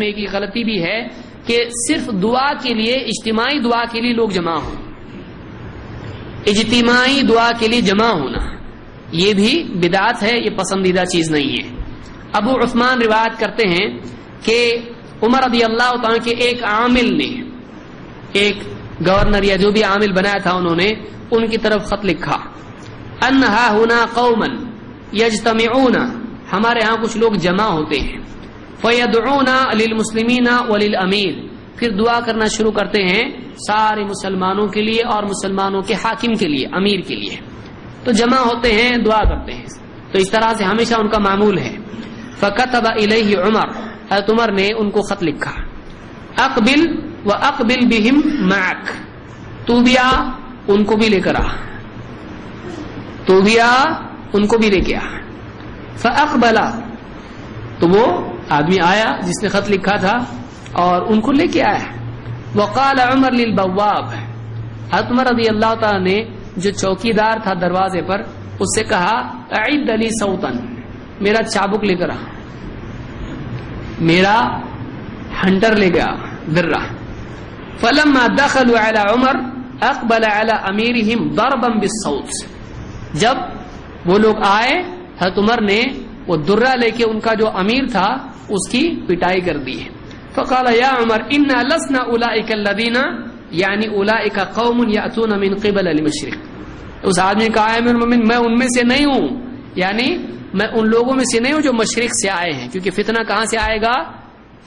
میں کی غلطی بھی ہے کہ صرف دعا کے لیے، اجتماعی دعا کے لیے لوگ جمع ہوں۔ اجتماعی دعا کے لیے جمع ہونا، یہ بھی بدعت ہے، یہ پسندیدہ چیز نہیں ہے۔ ابو عثمان روایت کرتے ہیں کہ عمر رضی اللہ تعالیٰ کے ایک عامل نے، ایک گورنر یا جو بھی عامل بنایا تھا انہوں نے، ان کی طرف خط لکھا۔ انہا ہونا قومن یجتمعون، ہمارے ہاں کچھ لوگ جمع ہوتے ہیں۔ فیدعون للمسلمین وللامیر پھر دعا کرنا شروع کرتے ہیں سارے مسلمانوں کے لیے اور مسلمانوں کے حاکم کے لیے، امیر کے لیے۔ تو جمع ہوتے ہیں، دعا کرتے ہیں۔ تو اس طرح سے ہمیشہ ان کا معمول ہے۔ فکتب الیہ عمر۔ حضرت عمر نے ان کو خط لکھا۔ اقبل و اقبل بہم معک تو بھی آ ان کو بھی لے کر آ۔ تو بھی آ ان کو بھی لے کے آ۔ فاقبلا تو وہ آدمی آیا، جس نے خط لکھا تھا، اور ان کو لے کے آیا۔ وقال عمر للبواب۔ حضرت عمر رضی اللہ تعالی نے جو چوکی دار تھا دروازے پر، اس سے کہا اعد علی سوتن میرا چابک لے کر آ۔ میرا ہنٹر لے گیا درہ فلما دخلوا على عمر، اقبل على اميرهم ضربا بالصوت۔ جب وہ لوگ آئے، حضرت عمر نے وہ درہ لے کے ان کا جو امیر تھا اس کی پٹائی کر دی فقال یا عمر، انا لسنا اولئک الذین یعنی اولئک قوم یاتون من قبل المشرق۔ اس آدمی نے کہا ہے میں ان میں سے نہیں ہوں یعنی میں ان لوگوں میں سے نہیں ہوں جو مشرق سے آئے ہیں، کیونکہ فتنہ کہاں سے آئے گا؟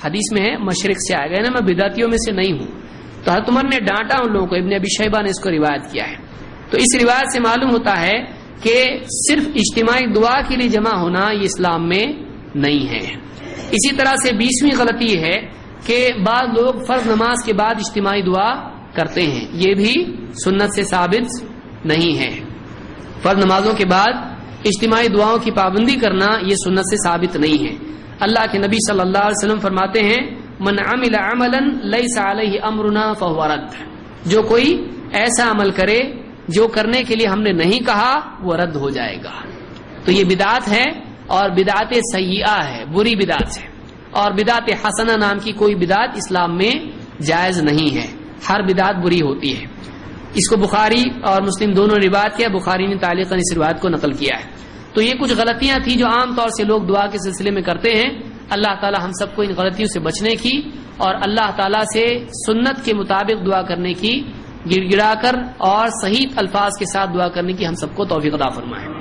حدیث میں ہے، مشرق سے آئے گا یعنی میں بدعتیوں میں سے نہیں ہوں۔ تو حضرت عمر نے ڈانٹا ان لوگوں کو، ابن ابی شیبہ نے اس کو روایت کیا ہے۔ تو اس روایت سے معلوم ہوتا ہے کہ صرف اجتماعی دعا کے لیے جمع ہونا یہ اسلام میں نہیں ہے۔ اسی طرح سے بیسویں غلطی ہے کہ بعض لوگ فرض نماز کے بعد اجتماعی دعا کرتے ہیں۔ یہ بھی سنت سے ثابت نہیں ہے۔ فرض نمازوں کے بعد اجتماعی دعاؤں کی پابندی کرنا یہ سنت سے ثابت نہیں ہے۔ اللہ کے نبی صلی اللہ علیہ وسلم فرماتے ہیں، من عمل عملا لیس علیہ امرنا فهو رد جو کوئی ایسا عمل کرے، جو کرنے کے لیے ہم نے نہیں کہا، وہ رد ہو جائے گا۔ تو یہ بدعت ہے۔ اور بدعت سیئہ ہے، بری بدعت ہے اور بدعت حسنہ نام کی کوئی بدعت اسلام میں جائز نہیں ہے۔ ہر بدعت بری ہوتی ہے۔ اس کو بخاری اور مسلم دونوں نے روایت کیا، بخاری نے تعلیق اس روایت کو نقل کیا ہے۔ تو یہ کچھ غلطیاں تھیں جو عام طور سے لوگ دعا کے سلسلے میں کرتے ہیں۔ اللہ تعالی ہم سب کو ان غلطیوں سے بچنے کی اور اللہ تعالی سے سنت کے مطابق دعا کرنے کی، گڑ گڑا کر اور صحیح الفاظ کے ساتھ دعا کرنے کی ہم سب کو توفیق عطا فرمائے۔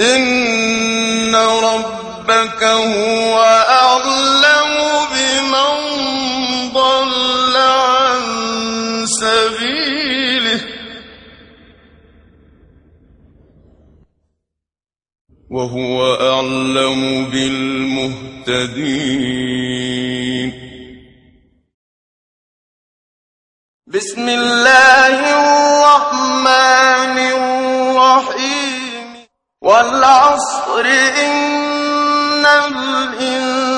إن ربك هو أعلم وهو أعلم بالمهتدين. بسم الله الرحمن الرحيم. والعصر إن الإنسان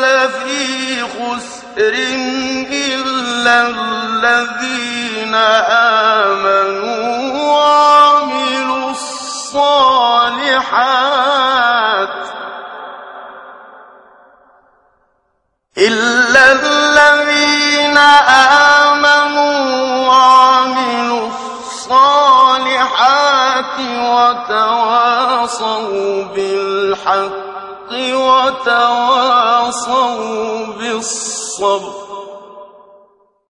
لفي خسر إلا الذين آمنوا. وتواصوا بالحق وتواصوا بالصبر